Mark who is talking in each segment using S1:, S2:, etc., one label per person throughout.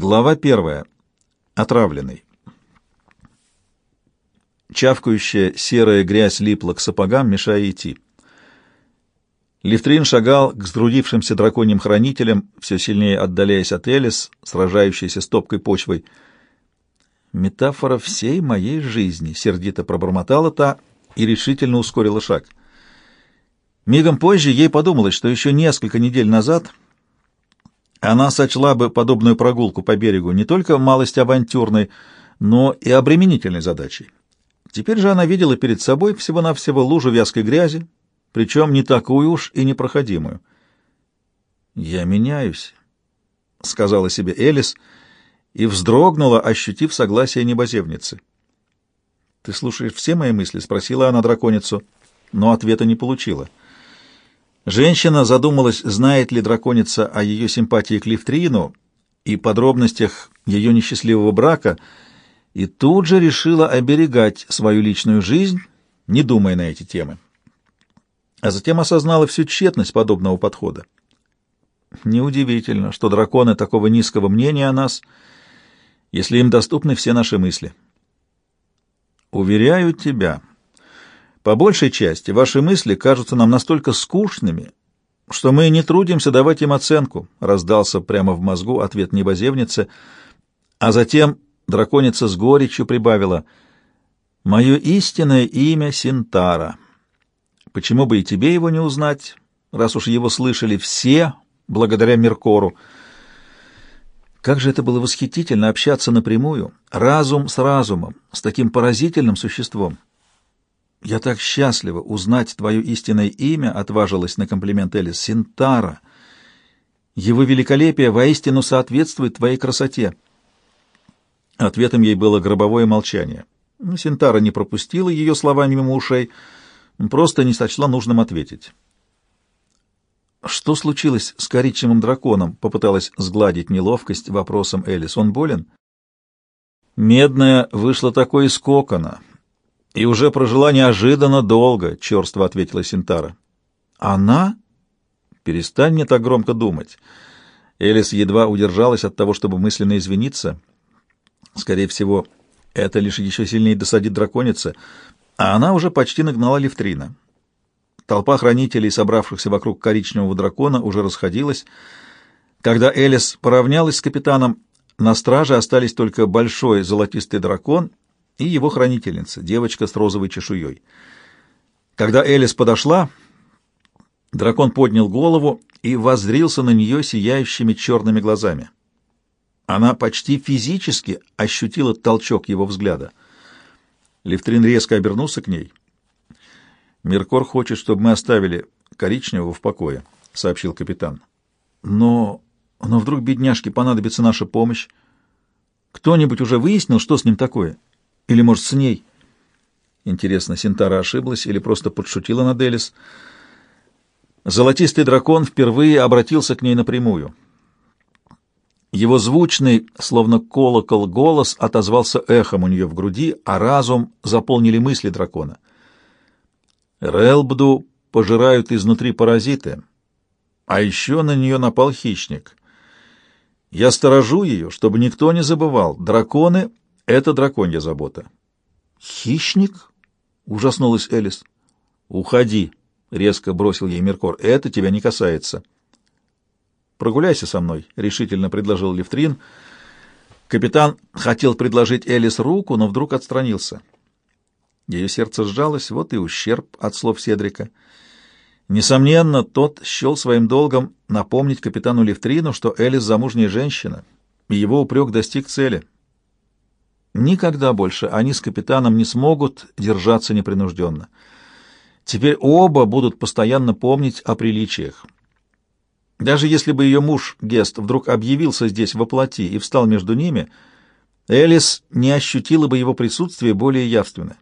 S1: Глава первая. Отравленный. Чавкающая серая грязь липла к сапогам, мешая идти. Лифтрин шагал к сдрудившимся драконьим хранителям, все сильнее отдаляясь от Элис, сражающейся с топкой почвой. «Метафора всей моей жизни», — сердито пробормотала та и решительно ускорила шаг. Мигом позже ей подумалось, что еще несколько недель назад она сочла бы подобную прогулку по берегу не только малость авантюрной, но и обременительной задачей. Теперь же она видела перед собой всего-навсего лужу вязкой грязи, причем не такую уж и непроходимую. «Я меняюсь», — сказала себе Элис, и вздрогнула, ощутив согласие небозевницы. «Ты слушаешь все мои мысли?» — спросила она драконицу, но ответа не получила. Женщина задумалась, знает ли драконица о ее симпатии к Лифтрину и подробностях ее несчастливого брака, и тут же решила оберегать свою личную жизнь, не думая на эти темы. А затем осознала всю тщетность подобного подхода. Неудивительно, что драконы такого низкого мнения о нас, если им доступны все наши мысли. Уверяю тебя, по большей части ваши мысли кажутся нам настолько скучными, что мы не трудимся давать им оценку, — раздался прямо в мозгу ответ небозевницы, а затем драконица с горечью прибавила «Мое истинное имя Синтара. Почему бы и тебе его не узнать, раз уж его слышали все, благодаря Меркору?» Как же это было восхитительно общаться напрямую, разум с разумом, с таким поразительным существом. «Я так счастлива узнать твое истинное имя», — отважилась на комплимент Элис, — «Синтара. Его великолепие воистину соответствует твоей красоте». Ответом ей было гробовое молчание. Синтара не пропустила ее слова мимо ушей, просто не сочла нужным ответить. «Что случилось с коричневым драконом?» — попыталась сгладить неловкость вопросом Элис. «Он болен?» «Медная вышла такой из кокона», и уже прожила неожиданно долго, — черство ответила Синтара. Она? Перестань мне так громко думать. Элис едва удержалась от того, чтобы мысленно извиниться. Скорее всего, это лишь еще сильнее досадит драконице, а она уже почти нагнала Левтрина. Толпа хранителей, собравшихся вокруг коричневого дракона, уже расходилась. Когда Элис поравнялась с капитаном, на страже остались только большой золотистый дракон и его хранительница, девочка с розовой чешуей. Когда Элис подошла, дракон поднял голову и воззрился на нее сияющими черными глазами. Она почти физически ощутила толчок его взгляда. Левтрин резко обернулся к ней. «Миркор хочет, чтобы мы оставили коричневого в покое», — сообщил капитан. «Но... но вдруг бедняжке понадобится наша помощь? Кто-нибудь уже выяснил, что с ним такое?» Или, может, с ней? Интересно, Синтара ошиблась или просто подшутила над Элис? Золотистый дракон впервые обратился к ней напрямую. Его звучный, словно колокол, голос отозвался эхом у нее в груди, а разум заполнили мысли дракона. Релбду пожирают изнутри паразиты, а еще на нее напал хищник. Я сторожу ее, чтобы никто не забывал. Драконы это драконья забота. Хищник? Ужаснулась Элис. Уходи, резко бросил ей Меркор. Это тебя не касается. Прогуляйся со мной, решительно предложил Левтрин. Капитан хотел предложить Элис руку, но вдруг отстранился. Ее сердце сжалось, вот и ущерб от слов Седрика. Несомненно, тот счел своим долгом напомнить капитану Левтрину, что Элис замужняя женщина, и его упрек достиг цели — Никогда больше они с капитаном не смогут держаться непринужденно. Теперь оба будут постоянно помнить о приличиях. Даже если бы ее муж, Гест, вдруг объявился здесь во плоти и встал между ними, Элис не ощутила бы его присутствие более явственно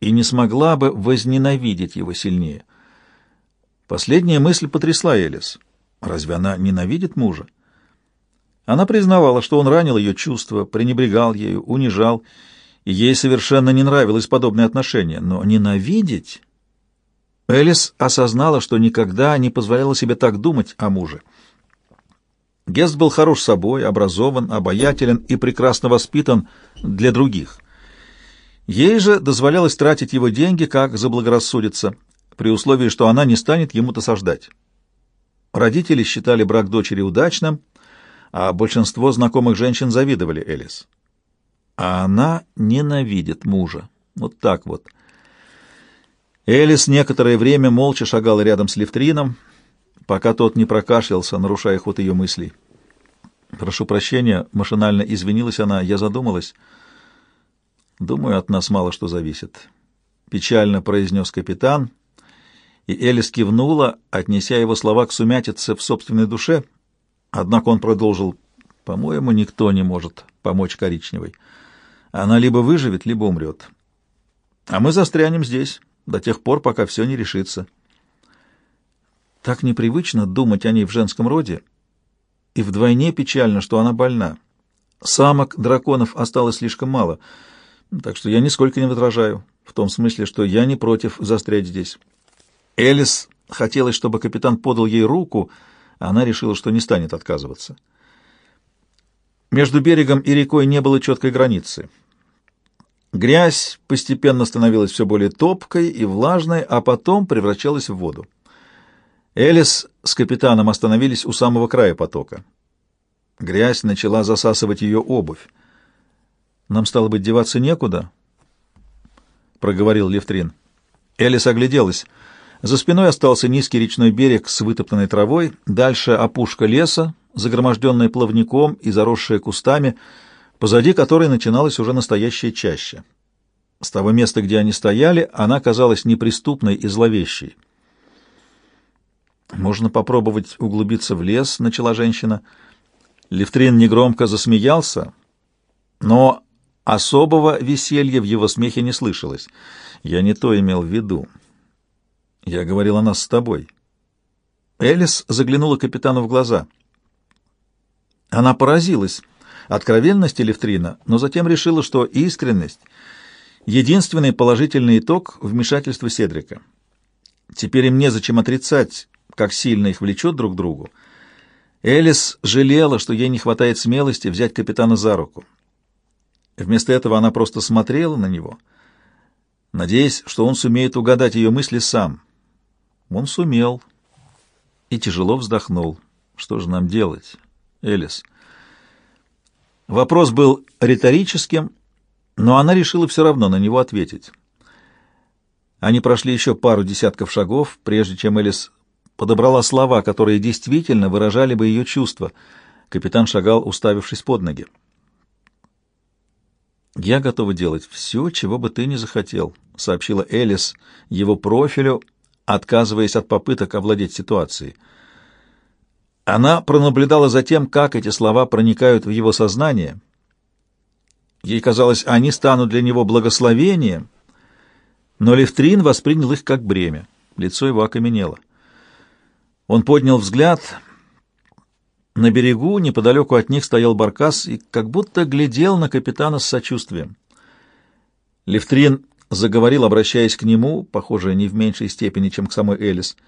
S1: и не смогла бы возненавидеть его сильнее. Последняя мысль потрясла Элис. Разве она ненавидит мужа? Она признавала, что он ранил ее чувства, пренебрегал ею, унижал, и ей совершенно не нравилось подобное отношение. Но ненавидеть... Элис осознала, что никогда не позволяла себе так думать о муже. Гест был хорош собой, образован, обаятелен и прекрасно воспитан для других. Ей же дозволялось тратить его деньги, как заблагорассудится, при условии, что она не станет ему досаждать. Родители считали брак дочери удачным, а большинство знакомых женщин завидовали Элис. А она ненавидит мужа. Вот так вот. Элис некоторое время молча шагала рядом с Левтрином, пока тот не прокашлялся, нарушая ход ее мыслей. «Прошу прощения», — машинально извинилась она, — «я задумалась». «Думаю, от нас мало что зависит», — печально произнес капитан, и Элис кивнула, отнеся его слова к сумятице в собственной душе, однако он продолжил, «По-моему, никто не может помочь коричневой. Она либо выживет, либо умрет. А мы застрянем здесь» до тех пор, пока все не решится. Так непривычно думать о ней в женском роде, и вдвойне печально, что она больна. Самок драконов осталось слишком мало, так что я нисколько не возражаю, в том смысле, что я не против застрять здесь. Элис хотелось, чтобы капитан подал ей руку, она решила, что не станет отказываться. Между берегом и рекой не было четкой границы. Грязь постепенно становилась все более топкой и влажной, а потом превращалась в воду. Элис с капитаном остановились у самого края потока. Грязь начала засасывать ее обувь. «Нам, стало быть, деваться некуда?» — проговорил Левтрин. Элис огляделась. За спиной остался низкий речной берег с вытоптанной травой, дальше опушка леса, загроможденная плавником и заросшая кустами — позади которой начиналась уже настоящая чаща. С того места, где они стояли, она казалась неприступной и зловещей. «Можно попробовать углубиться в лес», — начала женщина. Левтрин негромко засмеялся, но особого веселья в его смехе не слышалось. Я не то имел в виду. Я говорил о нас с тобой. Элис заглянула капитану в глаза. Она поразилась откровенности Левтрина, но затем решила, что искренность — единственный положительный итог вмешательства Седрика. Теперь им незачем отрицать, как сильно их влечет друг к другу. Элис жалела, что ей не хватает смелости взять капитана за руку. Вместо этого она просто смотрела на него, надеясь, что он сумеет угадать ее мысли сам. Он сумел и тяжело вздохнул. Что же нам делать, Элис? Вопрос был риторическим, но она решила все равно на него ответить. Они прошли еще пару десятков шагов, прежде чем Элис подобрала слова, которые действительно выражали бы ее чувства. Капитан шагал, уставившись под ноги. «Я готова делать все, чего бы ты ни захотел», — сообщила Элис его профилю, отказываясь от попыток овладеть ситуацией. Она пронаблюдала за тем, как эти слова проникают в его сознание. Ей казалось, они станут для него благословением, но Левтрин воспринял их как бремя. Лицо его окаменело. Он поднял взгляд. На берегу, неподалеку от них, стоял Баркас и как будто глядел на капитана с сочувствием. Левтрин заговорил, обращаясь к нему, похоже, не в меньшей степени, чем к самой Элис —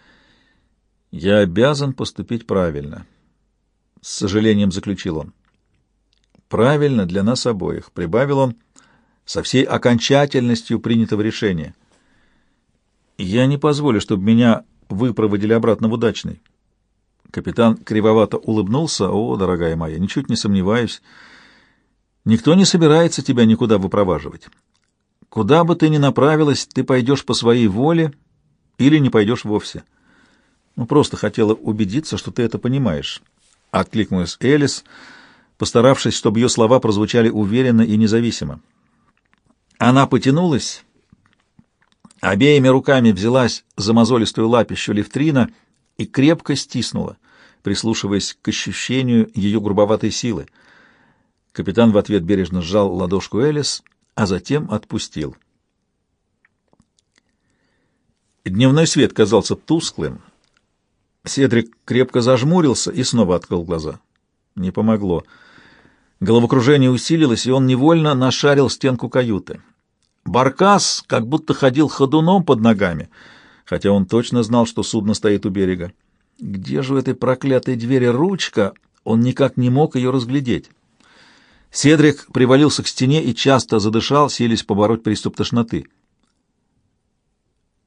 S1: «Я обязан поступить правильно», — с сожалением заключил он. «Правильно для нас обоих», — прибавил он со всей окончательностью принятого решения. «Я не позволю, чтобы меня выпроводили обратно в удачный». Капитан кривовато улыбнулся. «О, дорогая моя, ничуть не сомневаюсь. Никто не собирается тебя никуда выпроваживать. Куда бы ты ни направилась, ты пойдешь по своей воле или не пойдешь вовсе». Ну, просто хотела убедиться, что ты это понимаешь. Откликнулась Элис, постаравшись, чтобы ее слова прозвучали уверенно и независимо. Она потянулась, обеими руками взялась за мозолистую лапищу Левтрина и крепко стиснула, прислушиваясь к ощущению ее грубоватой силы. Капитан в ответ бережно сжал ладошку Элис, а затем отпустил. Дневной свет казался тусклым, Седрик крепко зажмурился и снова открыл глаза. Не помогло. Головокружение усилилось, и он невольно нашарил стенку каюты. Баркас как будто ходил ходуном под ногами, хотя он точно знал, что судно стоит у берега. Где же у этой проклятой двери ручка? Он никак не мог ее разглядеть. Седрик привалился к стене и часто задышал, селись побороть приступ тошноты.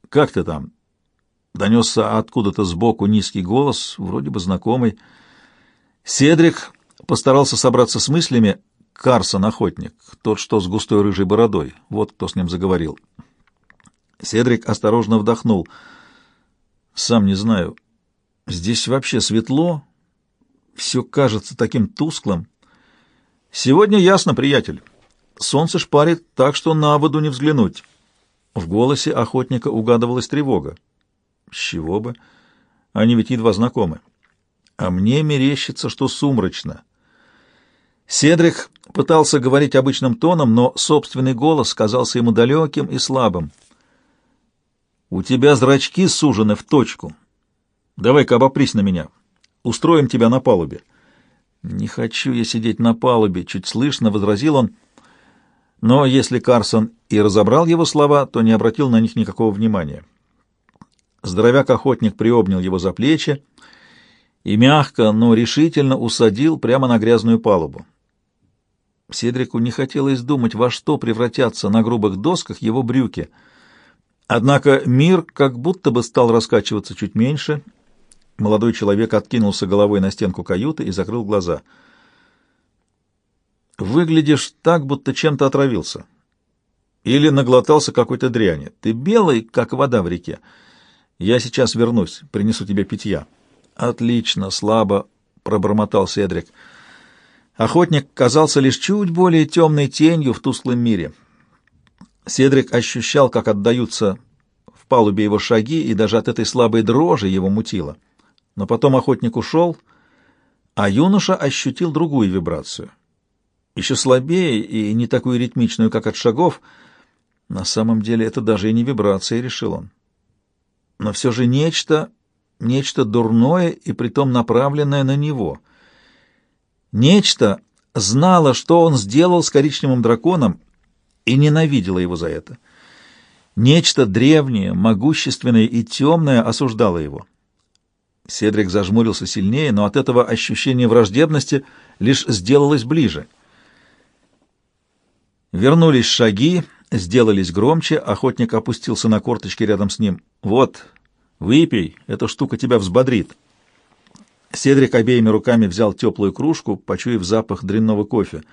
S1: «Как ты там?» — донесся откуда-то сбоку низкий голос, вроде бы знакомый. Седрик постарался собраться с мыслями. Карсон, охотник, тот, что с густой рыжей бородой. Вот кто с ним заговорил. Седрик осторожно вдохнул. «Сам не знаю. Здесь вообще светло. Все кажется таким тусклым. Сегодня ясно, приятель. Солнце шпарит так, что на воду не взглянуть». В голосе охотника угадывалась тревога. С чего бы? Они ведь едва знакомы. А мне мерещится, что сумрачно. Седрик пытался говорить обычным тоном, но собственный голос казался ему далеким и слабым. «У тебя зрачки сужены в точку. Давай-ка обопрись на меня. Устроим тебя на палубе». «Не хочу я сидеть на палубе», — чуть слышно возразил он, — но если Карсон и разобрал его слова, то не обратил на них никакого внимания. Здоровяк-охотник приобнял его за плечи и мягко, но решительно усадил прямо на грязную палубу. Седрику не хотелось думать, во что превратятся на грубых досках его брюки. Однако мир как будто бы стал раскачиваться чуть меньше. Молодой человек откинулся головой на стенку каюты и закрыл глаза — Выглядишь так, будто чем-то отравился. Или наглотался какой-то дряни. Ты белый, как вода в реке. Я сейчас вернусь, принесу тебе питья. Отлично, слабо пробормотал Седрик. Охотник казался лишь чуть более темной тенью в тусклом мире. Седрик ощущал, как отдаются в палубе его шаги, и даже от этой слабой дрожи его мутило. Но потом охотник ушел, а юноша ощутил другую вибрацию — еще слабее и не такую ритмичную, как от шагов. На самом деле это даже и не вибрация, решил он. Но все же нечто, нечто дурное и притом направленное на него. Нечто знало, что он сделал с коричневым драконом, и ненавидело его за это. Нечто древнее, могущественное и темное осуждало его. Седрик зажмурился сильнее, но от этого ощущение враждебности лишь сделалось ближе — Вернулись шаги, сделались громче, охотник опустился на корточки рядом с ним. «Вот, выпей, эта штука тебя взбодрит». Седрик обеими руками взял теплую кружку, почуяв запах дрянного кофе.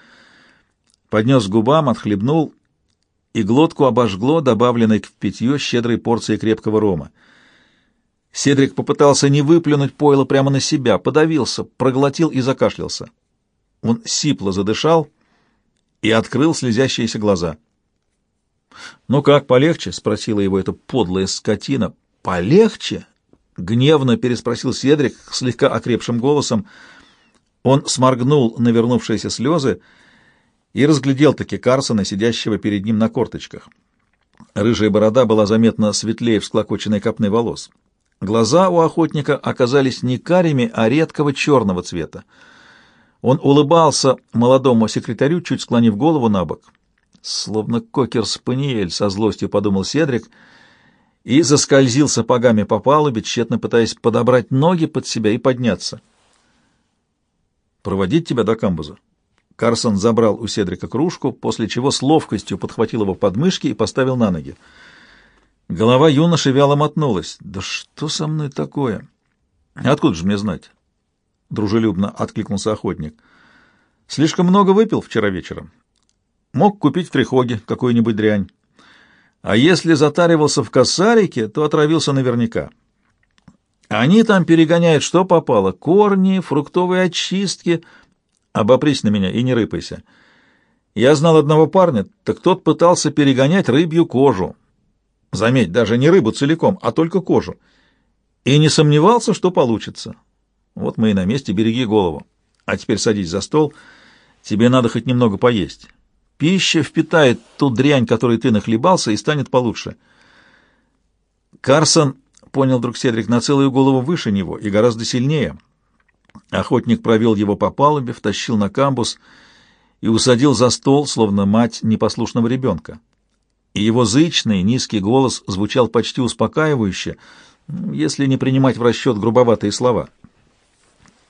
S1: Поднес к губам, отхлебнул, и глотку обожгло добавленной к питью щедрой порцией крепкого рома. Седрик попытался не выплюнуть пойло прямо на себя, подавился, проглотил и закашлялся. Он сипло задышал — и открыл слезящиеся глаза. «Ну как, полегче?» — спросила его эта подлая скотина. «Полегче?» — гневно переспросил Седрик слегка окрепшим голосом. Он сморгнул навернувшиеся слезы и разглядел таки Карсона, сидящего перед ним на корточках. Рыжая борода была заметно светлее всклокоченной копны волос. Глаза у охотника оказались не карими, а редкого черного цвета. Он улыбался молодому секретарю, чуть склонив голову на бок. Словно кокер-спаниель, со злостью подумал Седрик, и заскользил сапогами по палубе, тщетно пытаясь подобрать ноги под себя и подняться. «Проводить тебя до камбуза?» Карсон забрал у Седрика кружку, после чего с ловкостью подхватил его подмышки и поставил на ноги. Голова юноши вяло мотнулась. «Да что со мной такое? Откуда же мне знать? дружелюбно откликнулся охотник. Слишком много выпил вчера вечером. Мог купить в Трихоге какую-нибудь дрянь. А если затаривался в косарике, то отравился наверняка. Они там перегоняют что попало: корни, фруктовые очистки. Обопрись на меня и не рыпайся. Я знал одного парня, так тот пытался перегонять рыбью кожу. Заметь, даже не рыбу целиком, а только кожу. И не сомневался, что получится. Вот мы и на месте, береги голову. А теперь садись за стол. Тебе надо хоть немного поесть. Пища впитает ту дрянь, которой ты нахлебался, и станет получше. Карсон, понял друг Седрик, на целую голову выше него и гораздо сильнее. Охотник провел его по палубе, втащил на камбус и усадил за стол, словно мать непослушного ребенка. И его зычный, низкий голос звучал почти успокаивающе, если не принимать в расчет грубоватые слова —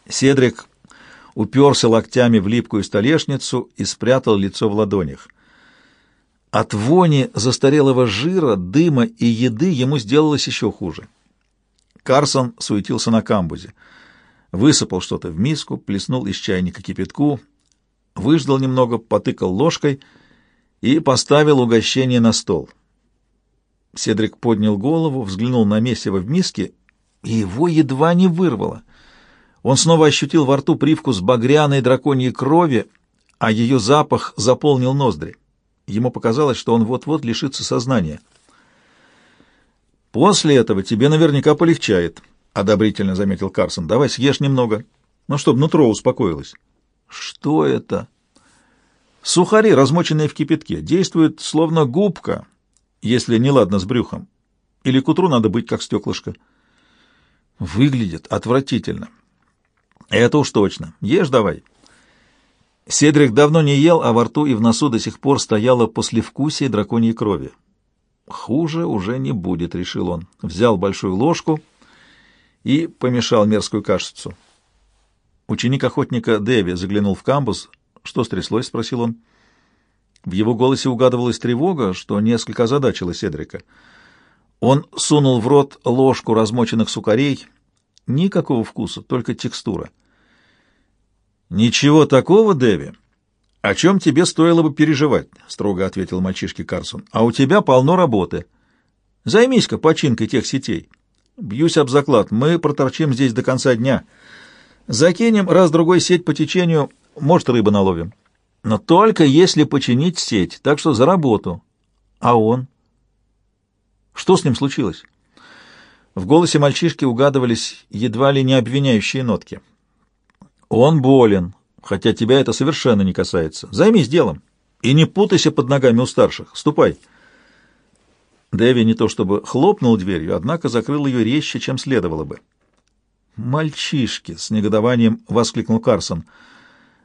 S1: Седрик уперся локтями в липкую столешницу и спрятал лицо в ладонях. От вони застарелого жира, дыма и еды ему сделалось еще хуже. Карсон суетился на камбузе. Высыпал что-то в миску, плеснул из чайника кипятку, выждал немного, потыкал ложкой и поставил угощение на стол. Седрик поднял голову, взглянул на месиво в миске, и его едва не вырвало. Он снова ощутил во рту привкус багряной драконьей крови, а ее запах заполнил ноздри. Ему показалось, что он вот-вот лишится сознания. «После этого тебе наверняка полегчает», — одобрительно заметил Карсон. «Давай съешь немного, ну, чтобы нутро успокоилось». «Что это?» «Сухари, размоченные в кипятке, действуют словно губка, если не ладно с брюхом. Или к утру надо быть как стеклышко». «Выглядит отвратительно». «Это уж точно. Ешь давай». Седрик давно не ел, а во рту и в носу до сих пор стояло послевкусие драконьей крови. «Хуже уже не будет», — решил он. Взял большую ложку и помешал мерзкую кашицу. Ученик охотника Дэви заглянул в камбус. «Что стряслось?» — спросил он. В его голосе угадывалась тревога, что несколько озадачило Седрика. Он сунул в рот ложку размоченных сукарей. Никакого вкуса, только текстура. «Ничего такого, Дэви, о чем тебе стоило бы переживать», — строго ответил мальчишке Карсон. «А у тебя полно работы. Займись-ка починкой тех сетей. Бьюсь об заклад, мы проторчим здесь до конца дня. Закинем раз-другой сеть по течению, может, рыбы наловим. Но только если починить сеть, так что за работу. А он? Что с ним случилось?» В голосе мальчишки угадывались едва ли не обвиняющие нотки. Он болен, хотя тебя это совершенно не касается. Займись делом и не путайся под ногами у старших. Ступай. Дэви не то чтобы хлопнул дверью, однако закрыл ее резче, чем следовало бы. «Мальчишки!» — с негодованием воскликнул Карсон.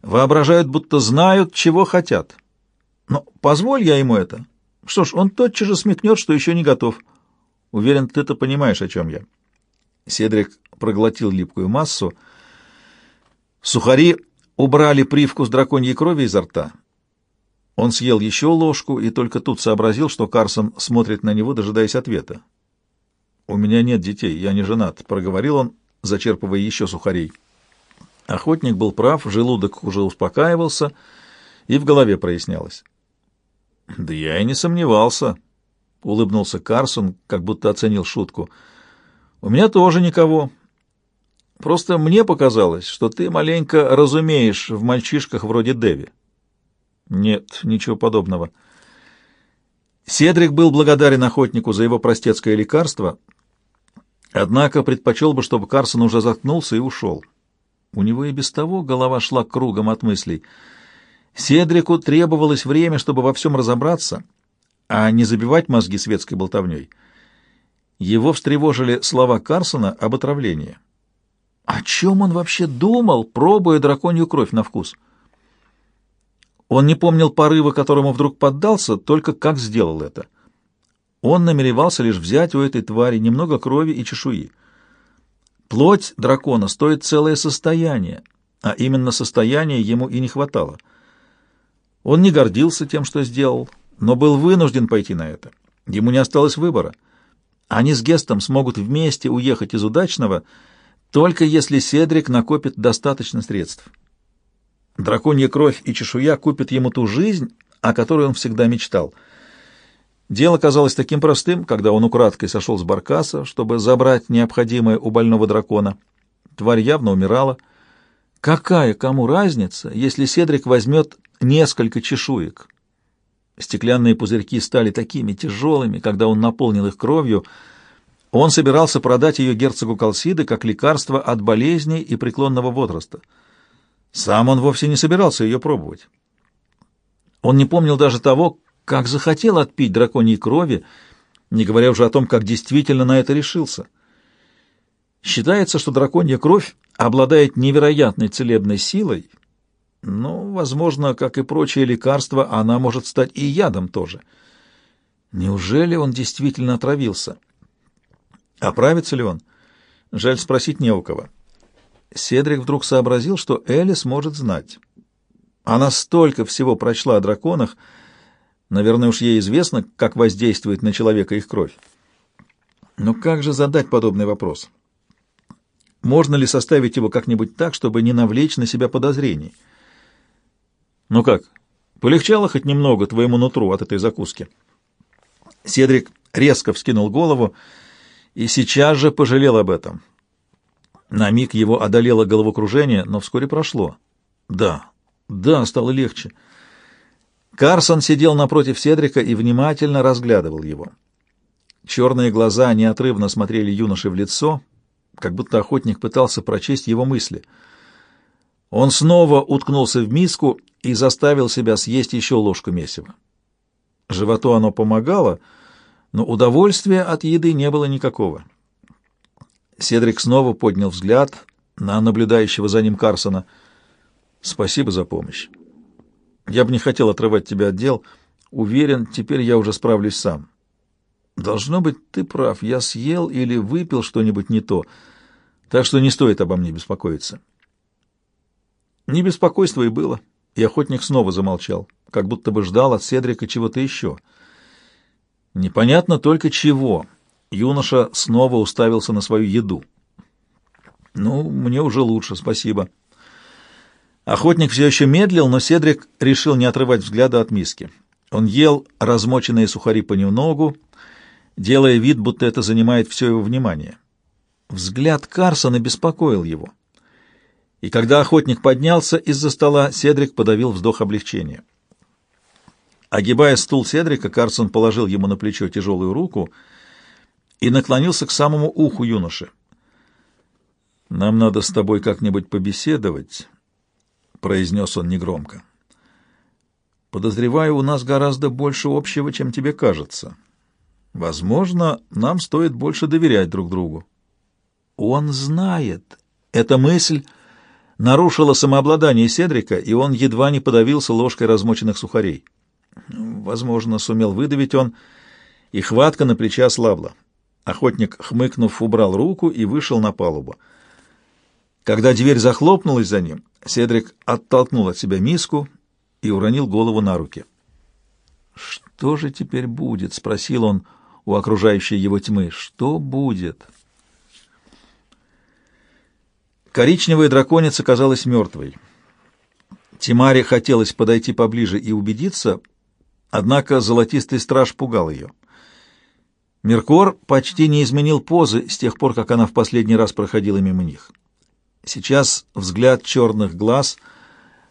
S1: «Воображают, будто знают, чего хотят. Но позволь я ему это. Что ж, он тотчас же смекнет, что еще не готов. Уверен, ты-то понимаешь, о чем я». Седрик проглотил липкую массу — Сухари убрали привкус драконьей крови изо рта. Он съел еще ложку и только тут сообразил, что Карсон смотрит на него, дожидаясь ответа. «У меня нет детей, я не женат», — проговорил он, зачерпывая еще сухарей. Охотник был прав, желудок уже успокаивался, и в голове прояснялось. «Да я и не сомневался», — улыбнулся Карсон, как будто оценил шутку. «У меня тоже никого. Просто мне показалось, что ты маленько разумеешь в мальчишках вроде Деви. Нет, ничего подобного. Седрик был благодарен охотнику за его простецкое лекарство, однако предпочел бы, чтобы Карсон уже заткнулся и ушел. У него и без того голова шла кругом от мыслей. Седрику требовалось время, чтобы во всем разобраться, а не забивать мозги светской болтовней. Его встревожили слова Карсона об отравлении. О чем он вообще думал, пробуя драконью кровь на вкус? Он не помнил порыва, которому вдруг поддался, только как сделал это. Он намеревался лишь взять у этой твари немного крови и чешуи. Плоть дракона стоит целое состояние, а именно состояние ему и не хватало. Он не гордился тем, что сделал, но был вынужден пойти на это. Ему не осталось выбора. Они с Гестом смогут вместе уехать из удачного — только если Седрик накопит достаточно средств. Драконья кровь и чешуя купят ему ту жизнь, о которой он всегда мечтал. Дело казалось таким простым, когда он украдкой сошел с баркаса, чтобы забрать необходимое у больного дракона. Тварь явно умирала. Какая кому разница, если Седрик возьмет несколько чешуек? Стеклянные пузырьки стали такими тяжелыми, когда он наполнил их кровью — он собирался продать ее герцогу Калсиды как лекарство от болезней и преклонного возраста. Сам он вовсе не собирался ее пробовать. Он не помнил даже того, как захотел отпить драконьей крови, не говоря уже о том, как действительно на это решился. Считается, что драконья кровь обладает невероятной целебной силой, но, возможно, как и прочие лекарства, она может стать и ядом тоже. Неужели он действительно отравился? Оправится ли он? Жаль спросить не у кого. Седрик вдруг сообразил, что Элис может знать. Она столько всего прочла о драконах, наверное, уж ей известно, как воздействует на человека их кровь. Но как же задать подобный вопрос? Можно ли составить его как-нибудь так, чтобы не навлечь на себя подозрений? Ну как, полегчало хоть немного твоему нутру от этой закуски? Седрик резко вскинул голову и сейчас же пожалел об этом. На миг его одолело головокружение, но вскоре прошло. Да, да, стало легче. Карсон сидел напротив Седрика и внимательно разглядывал его. Черные глаза неотрывно смотрели юноше в лицо, как будто охотник пытался прочесть его мысли. Он снова уткнулся в миску и заставил себя съесть еще ложку месива. Животу оно помогало, но удовольствия от еды не было никакого. Седрик снова поднял взгляд на наблюдающего за ним Карсона. «Спасибо за помощь. Я бы не хотел отрывать тебя от дел. Уверен, теперь я уже справлюсь сам. Должно быть, ты прав. Я съел или выпил что-нибудь не то, так что не стоит обо мне беспокоиться». Не беспокойство и было, и охотник снова замолчал, как будто бы ждал от Седрика чего-то еще. Непонятно только чего — Юноша снова уставился на свою еду. «Ну, мне уже лучше, спасибо». Охотник все еще медлил, но Седрик решил не отрывать взгляда от миски. Он ел размоченные сухари понемногу, делая вид, будто это занимает все его внимание. Взгляд Карсона беспокоил его. И когда охотник поднялся из-за стола, Седрик подавил вздох облегчения. Огибая стул Седрика, Карсон положил ему на плечо тяжелую руку — и наклонился к самому уху юноши. «Нам надо с тобой как-нибудь побеседовать», — произнес он негромко. «Подозреваю, у нас гораздо больше общего, чем тебе кажется. Возможно, нам стоит больше доверять друг другу». «Он знает». Эта мысль нарушила самообладание Седрика, и он едва не подавился ложкой размоченных сухарей. Возможно, сумел выдавить он, и хватка на плече ослабла. Охотник, хмыкнув, убрал руку и вышел на палубу. Когда дверь захлопнулась за ним, Седрик оттолкнул от себя миску и уронил голову на руки. «Что же теперь будет?» — спросил он у окружающей его тьмы. «Что будет?» Коричневая драконица казалась мертвой. Тимаре хотелось подойти поближе и убедиться, однако золотистый страж пугал ее. Меркор почти не изменил позы с тех пор, как она в последний раз проходила мимо них. Сейчас взгляд черных глаз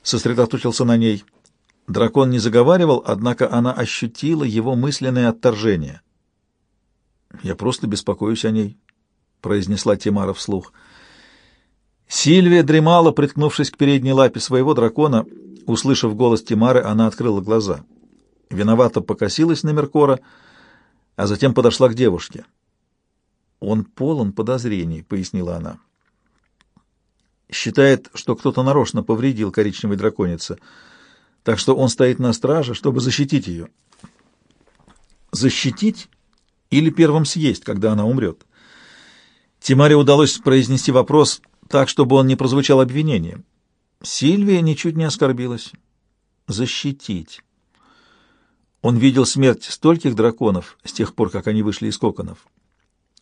S1: сосредоточился на ней. Дракон не заговаривал, однако она ощутила его мысленное отторжение. «Я просто беспокоюсь о ней», — произнесла Тимара вслух. Сильвия дремала, приткнувшись к передней лапе своего дракона. Услышав голос Тимары, она открыла глаза. Виновато покосилась на Меркора — а затем подошла к девушке. «Он полон подозрений», — пояснила она. «Считает, что кто-то нарочно повредил коричневой драконице, так что он стоит на страже, чтобы защитить ее». «Защитить или первым съесть, когда она умрет?» Тимаре удалось произнести вопрос так, чтобы он не прозвучал обвинением. Сильвия ничуть не оскорбилась. «Защитить». Он видел смерть стольких драконов с тех пор, как они вышли из коконов.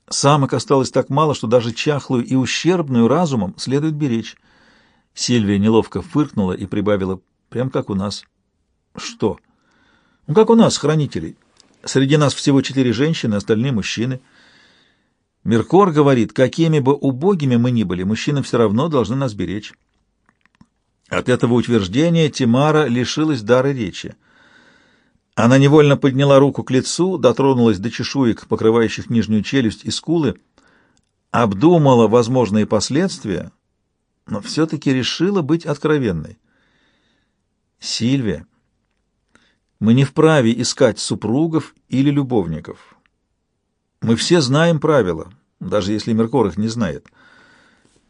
S1: Самок осталось так мало, что даже чахлую и ущербную разумом следует беречь. Сильвия неловко фыркнула и прибавила, прям как у нас. Что? Ну, как у нас, хранителей. Среди нас всего четыре женщины, остальные мужчины. Меркор говорит, какими бы убогими мы ни были, мужчины все равно должны нас беречь. От этого утверждения Тимара лишилась дара речи. Она невольно подняла руку к лицу, дотронулась до чешуек, покрывающих нижнюю челюсть и скулы, обдумала возможные последствия, но все-таки решила быть откровенной. Сильвия, мы не вправе искать супругов или любовников. Мы все знаем правила, даже если Меркор их не знает.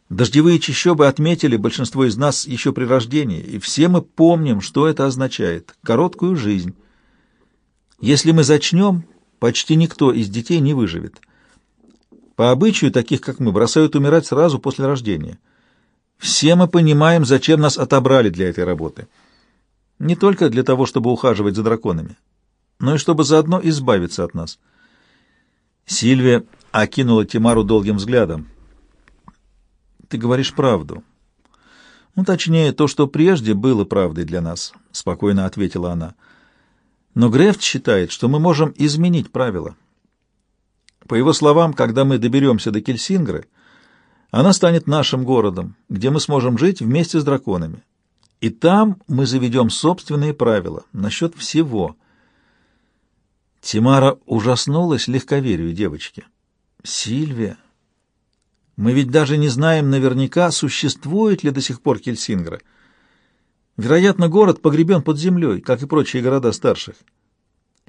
S1: Дождевые чащобы отметили большинство из нас еще при рождении, и все мы помним, что это означает — короткую жизнь. Если мы зачнем, почти никто из детей не выживет. По обычаю таких, как мы, бросают умирать сразу после рождения. Все мы понимаем, зачем нас отобрали для этой работы. Не только для того, чтобы ухаживать за драконами, но и чтобы заодно избавиться от нас. Сильвия окинула Тимару долгим взглядом. «Ты говоришь правду». «Ну, точнее, то, что прежде было правдой для нас», — спокойно ответила она. «Но Грефт считает, что мы можем изменить правила. По его словам, когда мы доберемся до Кельсингры, она станет нашим городом, где мы сможем жить вместе с драконами. И там мы заведем собственные правила насчет всего». Тимара ужаснулась легковерию девочки. «Сильвия, мы ведь даже не знаем наверняка, существует ли до сих пор Кельсингра. Вероятно, город погребен под землей, как и прочие города старших.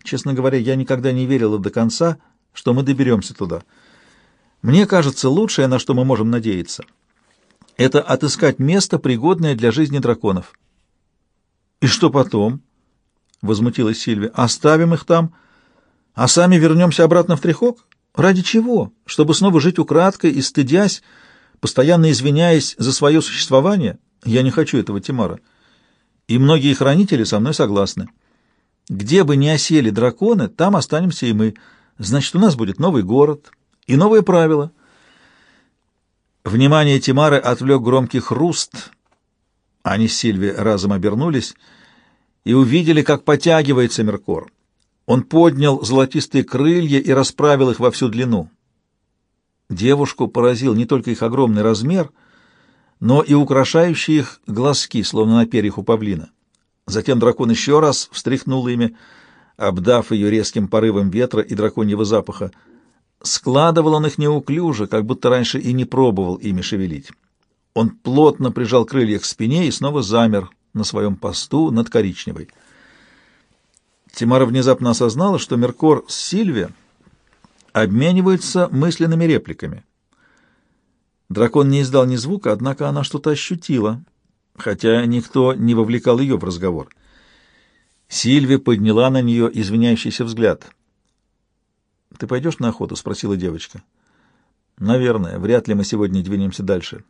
S1: Честно говоря, я никогда не верила до конца, что мы доберемся туда. Мне кажется, лучшее, на что мы можем надеяться, это отыскать место, пригодное для жизни драконов. «И что потом?» — возмутилась Сильвия. «Оставим их там, а сами вернемся обратно в Трехок?» Ради чего? Чтобы снова жить украдкой и стыдясь, постоянно извиняясь за свое существование? Я не хочу этого, Тимара. И многие хранители со мной согласны. Где бы ни осели драконы, там останемся и мы. Значит, у нас будет новый город и новые правила. Внимание Тимары отвлек громкий хруст. Они с Сильви разом обернулись и увидели, как потягивается Меркор. Он поднял золотистые крылья и расправил их во всю длину. Девушку поразил не только их огромный размер, но и украшающие их глазки, словно на перьях у павлина. Затем дракон еще раз встряхнул ими, обдав ее резким порывом ветра и драконьего запаха. Складывал он их неуклюже, как будто раньше и не пробовал ими шевелить. Он плотно прижал крылья к спине и снова замер на своем посту над коричневой. Тимара внезапно осознала, что Меркор с Сильви обмениваются мысленными репликами. Дракон не издал ни звука, однако она что-то ощутила, хотя никто не вовлекал ее в разговор. Сильви подняла на нее извиняющийся взгляд. «Ты пойдешь на охоту?» — спросила девочка. «Наверное. Вряд ли мы сегодня двинемся дальше.